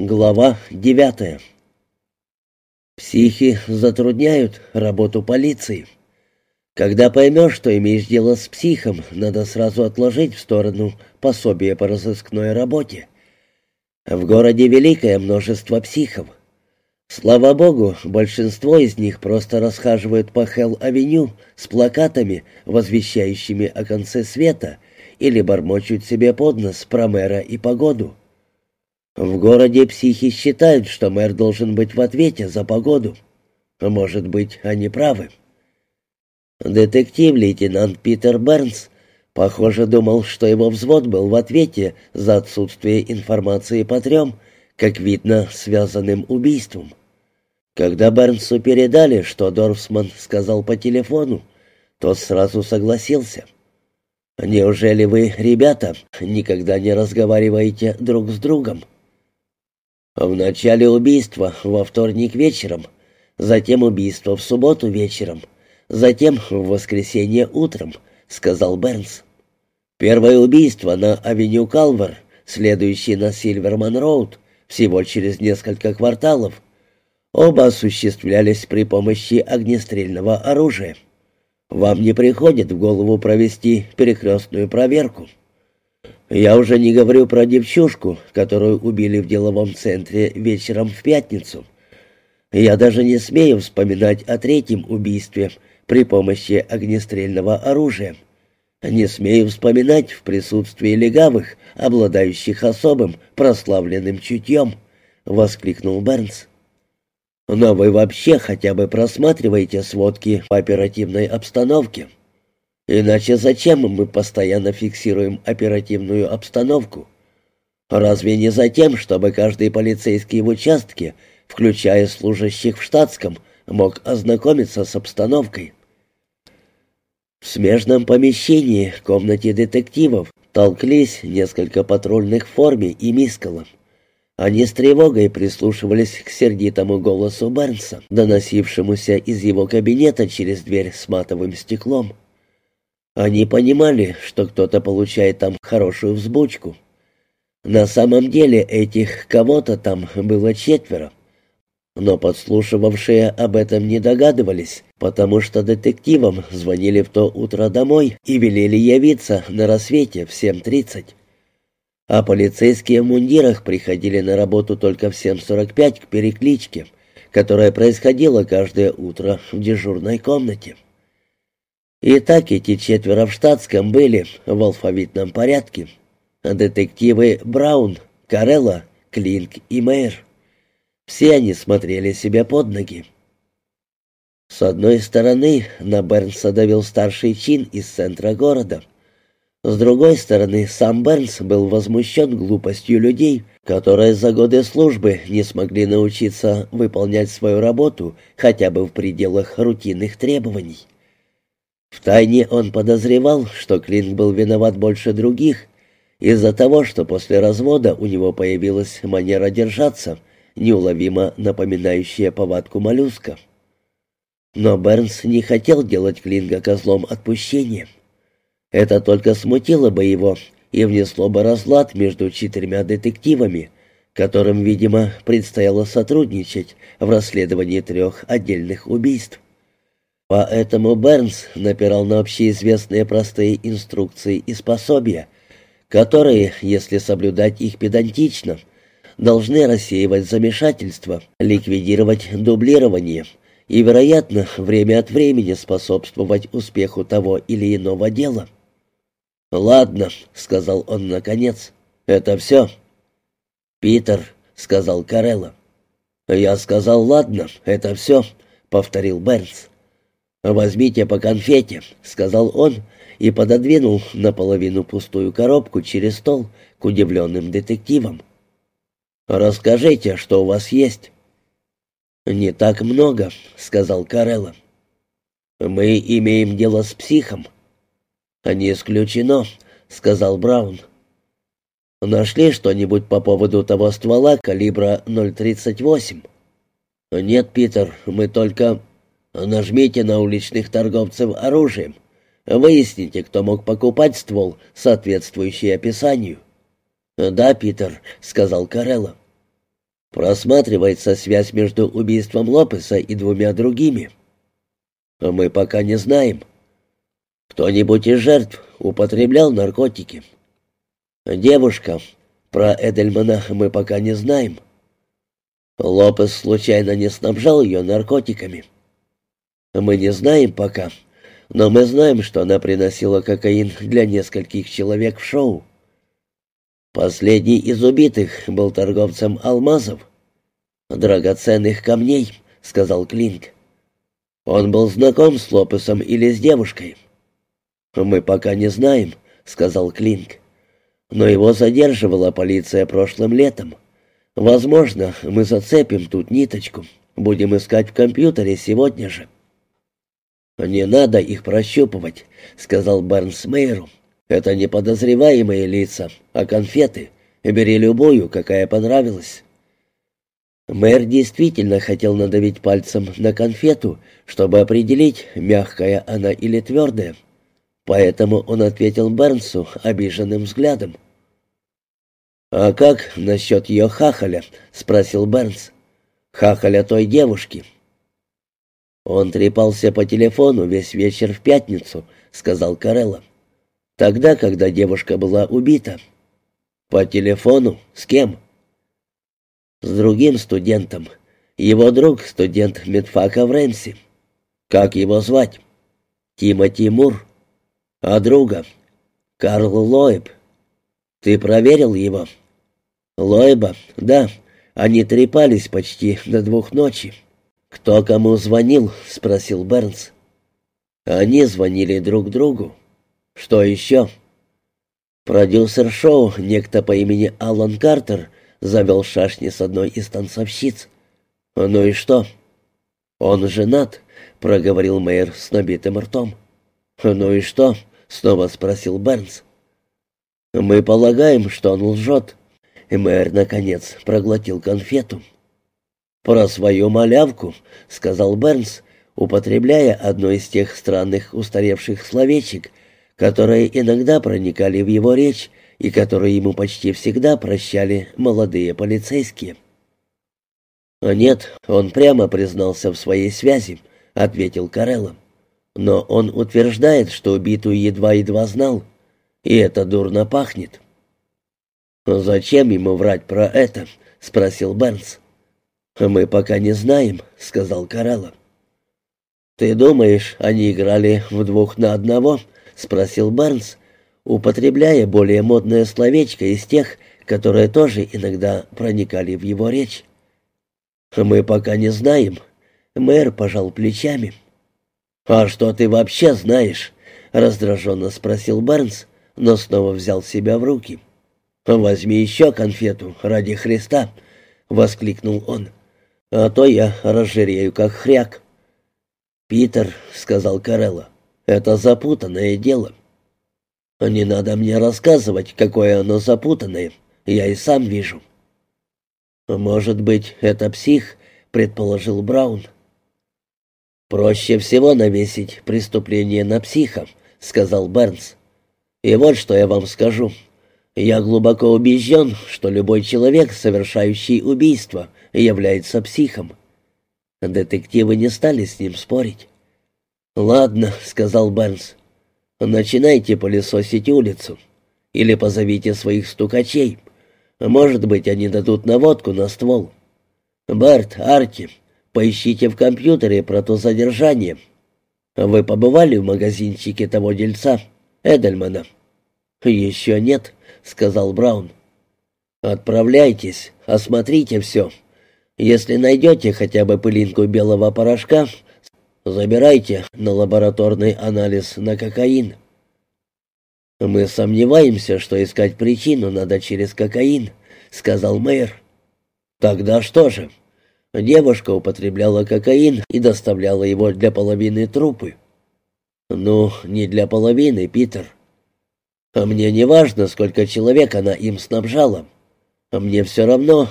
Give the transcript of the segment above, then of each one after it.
Глава девятая. Психи затрудняют работу полиции. Когда поймешь, что имеешь дело с психом, надо сразу отложить в сторону пособие по разыскной работе. В городе великое множество психов. Слава богу, большинство из них просто расхаживают по Хелл-авеню с плакатами, возвещающими о конце света, или бормочут себе под нос про мэра и погоду. В городе психи считают, что мэр должен быть в ответе за погоду. Может быть, они правы. Детектив-лейтенант Питер Бернс, похоже, думал, что его взвод был в ответе за отсутствие информации по трем, как видно, связанным убийством. Когда Бернсу передали, что Дорфсман сказал по телефону, тот сразу согласился. «Неужели вы, ребята, никогда не разговариваете друг с другом?» В начале убийства во вторник вечером, затем убийство в субботу вечером, затем в воскресенье утром, сказал Бернс. Первое убийство на авеню Калвер, следующее на Сильверман-Роуд, всего через несколько кварталов. Оба осуществлялись при помощи огнестрельного оружия. Вам не приходит в голову провести перекрестную проверку? Я уже не говорю про девчушку, которую убили в деловом центре вечером в пятницу. Я даже не смею вспоминать о третьем убийстве при помощи огнестрельного оружия. Не смею вспоминать в присутствии легавых, обладающих особым прославленным чутьем, — воскликнул Бернс. Но вы вообще хотя бы просматриваете сводки по оперативной обстановке. — Иначе зачем мы постоянно фиксируем оперативную обстановку? Разве не за тем, чтобы каждый полицейский в участке, включая служащих в штатском, мог ознакомиться с обстановкой? В смежном помещении, комнате детективов, толклись несколько патрульных в форме и мискалом. Они с тревогой прислушивались к сердитому голосу Бернса, доносившемуся из его кабинета через дверь с матовым стеклом. Они понимали, что кто-то получает там хорошую взбучку. На самом деле этих кого-то там было четверо. Но подслушивавшие об этом не догадывались, потому что детективам звонили в то утро домой и велели явиться на рассвете в 7.30. А полицейские в мундирах приходили на работу только в 7.45 к перекличке, которая происходила каждое утро в дежурной комнате. И так эти четверо в штатском были в алфавитном порядке. Детективы Браун, Карелла, Клинк и Мэйр. Все они смотрели себе под ноги. С одной стороны, на Бернса давил старший чин из центра города. С другой стороны, сам Бернс был возмущен глупостью людей, которые за годы службы не смогли научиться выполнять свою работу хотя бы в пределах рутинных требований. Втайне он подозревал, что Клинк был виноват больше других, из-за того, что после развода у него появилась манера держаться, неуловимо напоминающая повадку моллюска. Но Бернс не хотел делать Клинга козлом отпущения. Это только смутило бы его и внесло бы разлад между четырьмя детективами, которым, видимо, предстояло сотрудничать в расследовании трех отдельных убийств. Поэтому Бернс напирал на общеизвестные простые инструкции и способия, которые, если соблюдать их педантично, должны рассеивать замешательство, ликвидировать дублирование и, вероятно, время от времени способствовать успеху того или иного дела. «Ладно», — сказал он наконец, — «это все». «Питер», — сказал Карелла. «Я сказал, ладно, это все», — повторил Бернс. «Возьмите по конфете», — сказал он и пододвинул наполовину пустую коробку через стол к удивленным детективам. «Расскажите, что у вас есть». «Не так много», — сказал Карелла. «Мы имеем дело с психом». «Не исключено», — сказал Браун. «Нашли что-нибудь по поводу того ствола калибра 0.38?» «Нет, Питер, мы только...» Нажмите на уличных торговцев оружием. Выясните, кто мог покупать ствол, соответствующий описанию. «Да, Питер», — сказал Карелла. Просматривается связь между убийством Лопеса и двумя другими. Мы пока не знаем. Кто-нибудь из жертв употреблял наркотики? Девушка. Про Эдельмана мы пока не знаем. Лопес случайно не снабжал ее наркотиками? Мы не знаем пока, но мы знаем, что она приносила кокаин для нескольких человек в шоу. Последний из убитых был торговцем алмазов. «Драгоценных камней», — сказал Клинк. «Он был знаком с Лопесом или с девушкой?» «Мы пока не знаем», — сказал Клинк. «Но его задерживала полиция прошлым летом. Возможно, мы зацепим тут ниточку. Будем искать в компьютере сегодня же». «Не надо их прощупывать», — сказал Барнс Мейеру. «Это не подозреваемые лица, а конфеты. Бери любую, какая понравилась». Мэр действительно хотел надавить пальцем на конфету, чтобы определить, мягкая она или твердая. Поэтому он ответил Бернсу обиженным взглядом. «А как насчет ее хахаля?» — спросил Бернс. «Хахаля той девушки». «Он трепался по телефону весь вечер в пятницу», — сказал Карелла. «Тогда, когда девушка была убита». «По телефону? С кем?» «С другим студентом. Его друг — студент медфака в. Как его звать?» «Тимоти Мур». «А друга?» «Карл Лоеб». «Ты проверил его?» «Лоеба, да. Они трепались почти до двух ночи». «Кто кому звонил?» — спросил Бернс. «Они звонили друг другу. Что еще?» Продюсер шоу, некто по имени Алан Картер, завел шашни с одной из танцовщиц. «Ну и что?» «Он женат», — проговорил мэр с набитым ртом. «Ну и что?» — снова спросил Бернс. «Мы полагаем, что он лжет». И мэр, наконец, проглотил конфету. «Про свою малявку», — сказал Бернс, употребляя одно из тех странных устаревших словечек, которые иногда проникали в его речь и которые ему почти всегда прощали молодые полицейские. «Нет, он прямо признался в своей связи», — ответил Карелло. «Но он утверждает, что убитую едва-едва знал, и это дурно пахнет». «Зачем ему врать про это?» — спросил Бернс. «Мы пока не знаем», — сказал Карелла. «Ты думаешь, они играли в двух на одного?» — спросил Барнс, употребляя более модное словечко из тех, которые тоже иногда проникали в его речь. «Мы пока не знаем». Мэр пожал плечами. «А что ты вообще знаешь?» — раздраженно спросил Барнс, но снова взял себя в руки. «Возьми еще конфету, ради Христа!» — воскликнул он а то я разжирею, как хряк». «Питер», — сказал Карелла, — «это запутанное дело». «Не надо мне рассказывать, какое оно запутанное, я и сам вижу». «Может быть, это псих», — предположил Браун. «Проще всего навесить преступление на психа», — сказал Бернс. «И вот что я вам скажу. Я глубоко убежден, что любой человек, совершающий убийство, является психом. Детективы не стали с ним спорить. «Ладно», — сказал Бернс, — «начинайте пылесосить улицу. Или позовите своих стукачей. Может быть, они дадут наводку на ствол. Барт, Арти, поищите в компьютере про то задержание. Вы побывали в магазинчике того дельца, Эдельмана?» «Еще нет», — сказал Браун. «Отправляйтесь, осмотрите все. Если найдете хотя бы пылинку белого порошка, забирайте на лабораторный анализ на кокаин». «Мы сомневаемся, что искать причину надо через кокаин», — сказал мэр. «Тогда что же?» Девушка употребляла кокаин и доставляла его для половины трупы. «Ну, не для половины, Питер. А мне не важно, сколько человек она им снабжала. А мне все равно,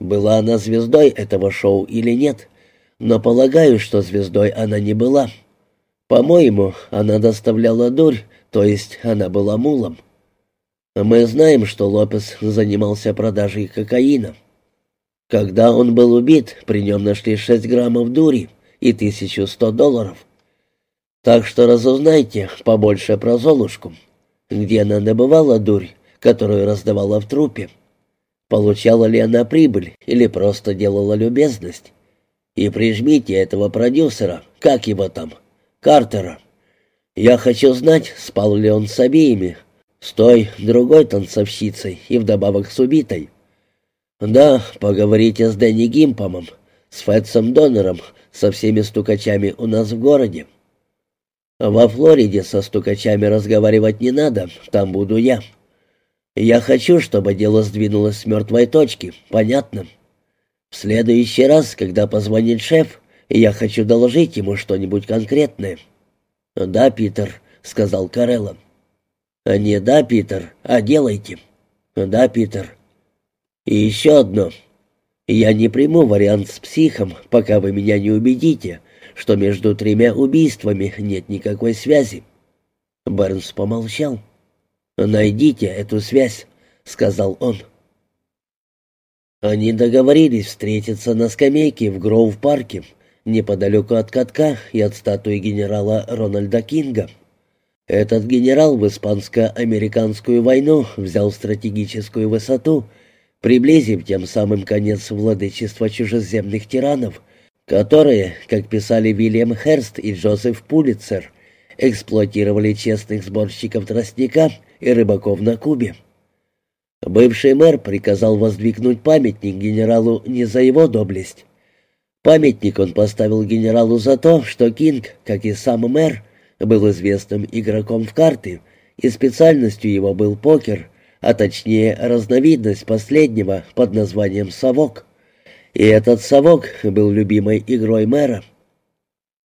была она звездой этого шоу или нет, но полагаю, что звездой она не была. По-моему, она доставляла дурь, то есть она была мулом. Мы знаем, что Лопес занимался продажей кокаина. Когда он был убит, при нем нашли 6 граммов дури и 1100 долларов. Так что разузнайте побольше про Золушку. Где она добывала дурь, которую раздавала в трупе? Получала ли она прибыль или просто делала любезность? И прижмите этого продюсера, как его там, Картера. Я хочу знать, спал ли он с обеими, с той, другой танцовщицей и вдобавок с убитой. Да, поговорите с Дэнни Гимпомом, с Фэтсом Донором, со всеми стукачами у нас в городе. Во Флориде со стукачами разговаривать не надо, там буду я. Я хочу, чтобы дело сдвинулось с мертвой точки, понятно? В следующий раз, когда позвонит шеф, я хочу доложить ему что-нибудь конкретное. «Да, Питер», — сказал Карелло. «Не да, Питер, а делайте». «Да, Питер». «И еще одно. Я не приму вариант с психом, пока вы меня не убедите, что между тремя убийствами нет никакой связи». Бернс помолчал. «Найдите эту связь», — сказал он. Они договорились встретиться на скамейке в Гроув-парке, неподалеку от катка и от статуи генерала Рональда Кинга. Этот генерал в испанско-американскую войну взял стратегическую высоту, приблизив тем самым конец владычества чужеземных тиранов, которые, как писали Вильям Херст и Джозеф Пулитцер, эксплуатировали честных сборщиков тростника и рыбаков на Кубе. Бывший мэр приказал воздвигнуть памятник генералу не за его доблесть. Памятник он поставил генералу за то, что Кинг, как и сам мэр, был известным игроком в карты, и специальностью его был покер, а точнее разновидность последнего под названием «совок». И этот совок был любимой игрой мэра.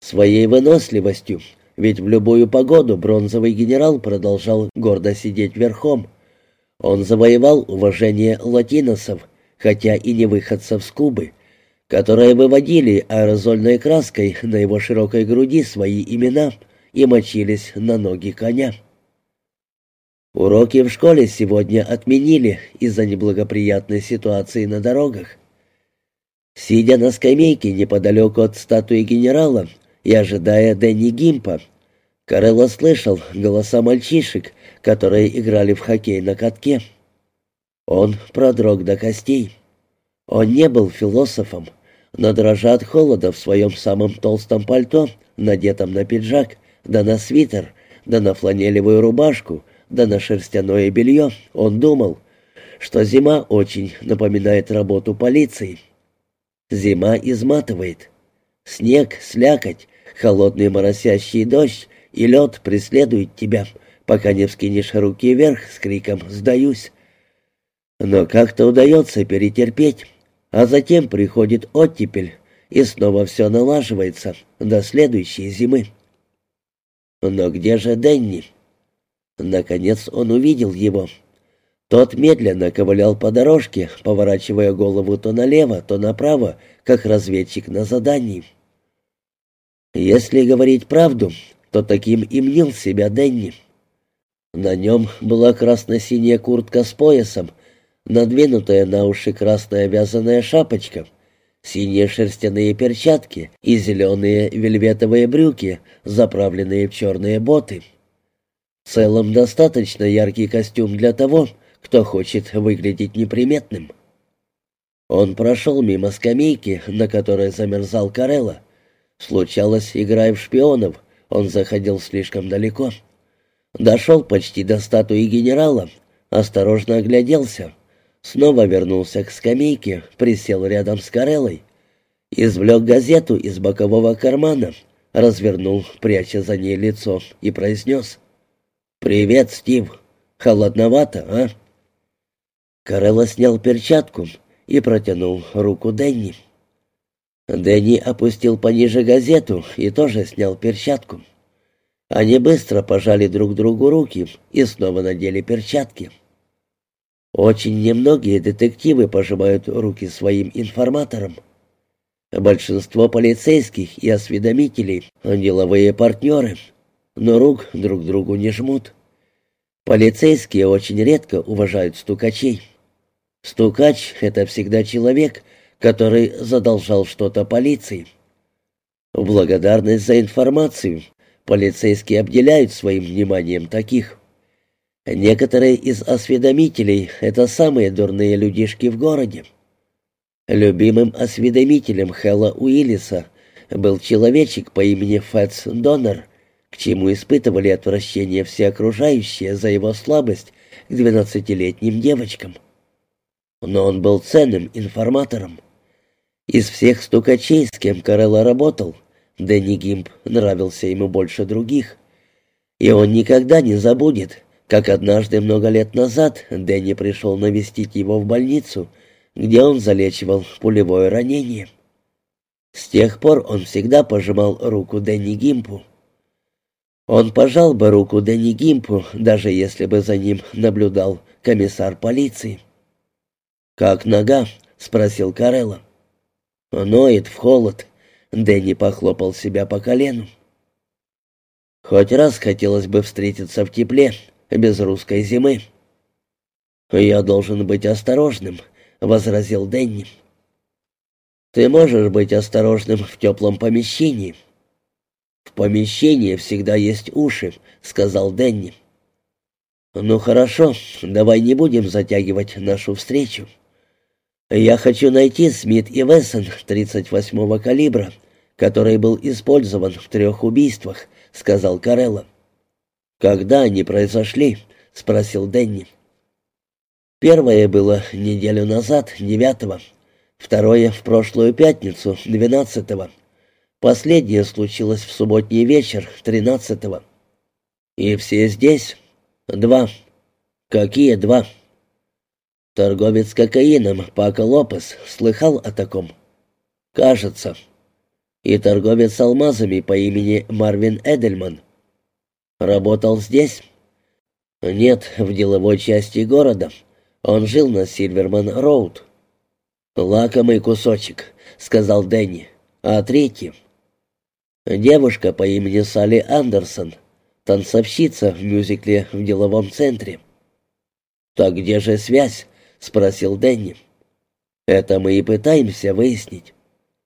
Своей выносливостью, ведь в любую погоду бронзовый генерал продолжал гордо сидеть верхом. Он завоевал уважение латиносов, хотя и не выходцев с Кубы, которые выводили аэрозольной краской на его широкой груди свои имена и мочились на ноги коня. Уроки в школе сегодня отменили из-за неблагоприятной ситуации на дорогах. Сидя на скамейке неподалеку от статуи генерала и ожидая Дэнни Гимпа, Карелло слышал голоса мальчишек, которые играли в хоккей на катке. Он продрог до костей. Он не был философом, но дрожа от холода в своем самом толстом пальто, надетом на пиджак, да на свитер, да на фланелевую рубашку, да на шерстяное белье, он думал, что зима очень напоминает работу полиции. Зима изматывает. Снег, слякоть, холодный моросящий дождь и лед преследуют тебя, пока не вскинешь руки вверх с криком «Сдаюсь!». Но как-то удается перетерпеть, а затем приходит оттепель, и снова все налаживается до следующей зимы. Но где же Денни? Наконец он увидел его — тот медленно ковылял по дорожке, поворачивая голову то налево, то направо, как разведчик на задании. Если говорить правду, то таким и мнил себя Денни. На нем была красно-синяя куртка с поясом, надвинутая на уши красная вязаная шапочка, синие шерстяные перчатки и зеленые вельветовые брюки, заправленные в черные боты. В целом достаточно яркий костюм для того, кто хочет выглядеть неприметным. Он прошел мимо скамейки, на которой замерзал Карелла. Случалось, играя в шпионов, он заходил слишком далеко. Дошел почти до статуи генерала, осторожно огляделся, снова вернулся к скамейке, присел рядом с Кареллой, извлек газету из бокового кармана, развернул, пряча за ней лицо, и произнес «Привет, Стив! Холодновато, а?» Карелла снял перчатку и протянул руку Дэнни. Дэнни опустил пониже газету и тоже снял перчатку. Они быстро пожали друг другу руки и снова надели перчатки. Очень немногие детективы пожимают руки своим информаторам. Большинство полицейских и осведомителей — деловые партнеры, но рук друг другу не жмут. Полицейские очень редко уважают стукачей. Стукач — это всегда человек, который задолжал что-то полиции. В благодарность за информацию полицейские обделяют своим вниманием таких. Некоторые из осведомителей — это самые дурные людишки в городе. Любимым осведомителем Хэлла Уиллиса был человечек по имени Фэтс Доннер, к чему испытывали отвращение все окружающие за его слабость к двенадцатилетним девочкам. Но он был ценным информатором. Из всех стукачей, с кем Карелла работал, Дэнни Гимп нравился ему больше других. И он никогда не забудет, как однажды много лет назад Дэнни пришел навестить его в больницу, где он залечивал пулевое ранение. С тех пор он всегда пожимал руку Дэнни Гимпу. Он пожал бы руку Дэнни Гимпу, даже если бы за ним наблюдал комиссар полиции. «Как нога?» — спросил Карелла. «Ноет в холод», — Дэнни похлопал себя по колену. «Хоть раз хотелось бы встретиться в тепле, без русской зимы». «Я должен быть осторожным», — возразил Дэнни. «Ты можешь быть осторожным в теплом помещении». «В помещении всегда есть уши», — сказал Дэнни. «Ну хорошо, давай не будем затягивать нашу встречу. Я хочу найти Смит и Вессон 38-го калибра, который был использован в трех убийствах», — сказал Карелла. «Когда они произошли?» — спросил Дэнни. «Первое было неделю назад, девятого. Второе — в прошлую пятницу, двенадцатого. Последнее случилось в субботний вечер, тринадцатого. И все здесь? Два. Какие два?» «Торговец кокаином Пако Лопес слыхал о таком?» «Кажется. И торговец алмазами по имени Марвин Эдельман». Работал здесь? Нет, в деловой части города. Он жил на Сильверман-Роуд. Лакомый кусочек, сказал Дэнни. А третий? Девушка по имени Салли Андерсон, танцовщица в мюзикле в деловом центре. «Так где же связь?» — спросил Дэнни. «Это мы и пытаемся выяснить».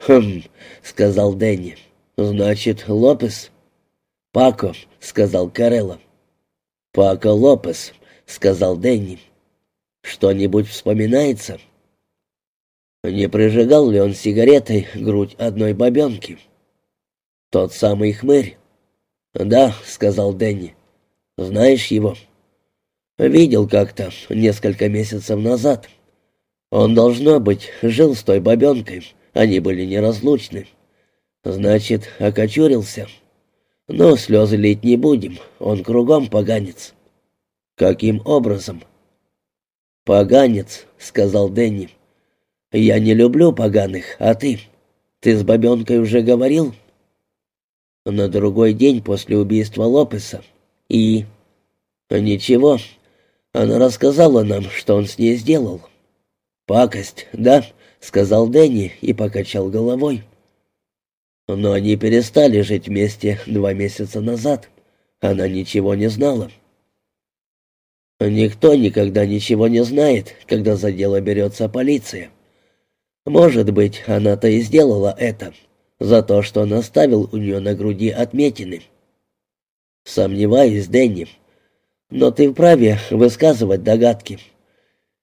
«Хм», — сказал Дэнни. «Значит, Лопес?» «Пако», — сказал Карелло. «Пако Лопес», — сказал Дэнни. «Что-нибудь вспоминается?» Не прижигал ли он сигаретой грудь одной бабенки? «Тот самый хмырь?» «Да», — сказал Дэнни. «Знаешь его?» «Видел как-то несколько месяцев назад. Он, должно быть, жил с той бабенкой. Они были неразлучны. Значит, окочурился». Но слезы лить не будем, он кругом поганец. Каким образом? Поганец, сказал Дэнни. Я не люблю поганых, а ты? Ты с бабенкой уже говорил? На другой день после убийства Лопеса. И... Ничего. Она рассказала нам, что он с ней сделал. «Пакость, да?» — сказал Дэнни и покачал головой. Но они перестали жить вместе два месяца назад. Она ничего не знала. Никто никогда ничего не знает, когда за дело берется полиция. Может быть, она-то и сделала это, за то, что он оставил у нее на груди отметины. Сомневаюсь, Дэнни, но ты вправе высказывать догадки.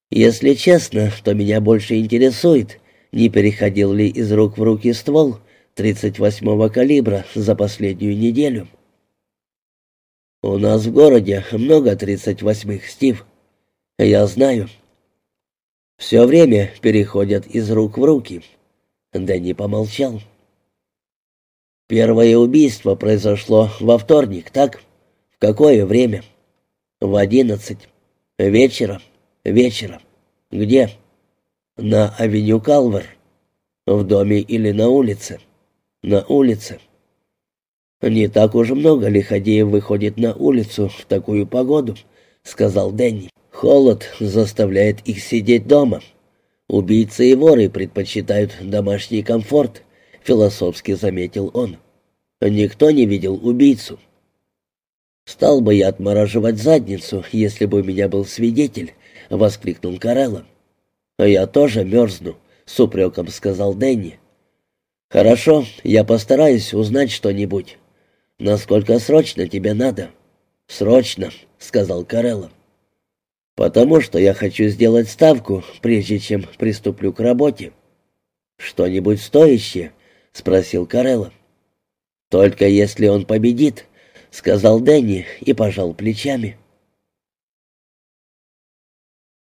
Если честно, то меня больше интересует, не переходил ли из рук в руки ствол, 38-го калибра за последнюю неделю. У нас в городе много 38-х, Стив. Я знаю. Все время переходят из рук в руки. Дэнни помолчал. Первое убийство произошло во вторник, так? В какое время? В одиннадцать. Вечера. Вечера. Где? На авеню Калвер. В доме или на улице? на улице. «Не так уж много лиходеев выходит на улицу в такую погоду», — сказал Дэнни. «Холод заставляет их сидеть дома. Убийцы и воры предпочитают домашний комфорт», — философски заметил он. «Никто не видел убийцу». «Стал бы я отмораживать задницу, если бы у меня был свидетель», — воскликнул Карелло. «Я тоже мерзну», — с упреком сказал Дэнни. «Хорошо, я постараюсь узнать что-нибудь. Насколько срочно тебе надо?» «Срочно», — сказал Карелло. «Потому что я хочу сделать ставку, прежде чем приступлю к работе». «Что-нибудь стоящее?» — спросил Карелло. «Только если он победит», — сказал Дэнни и пожал плечами.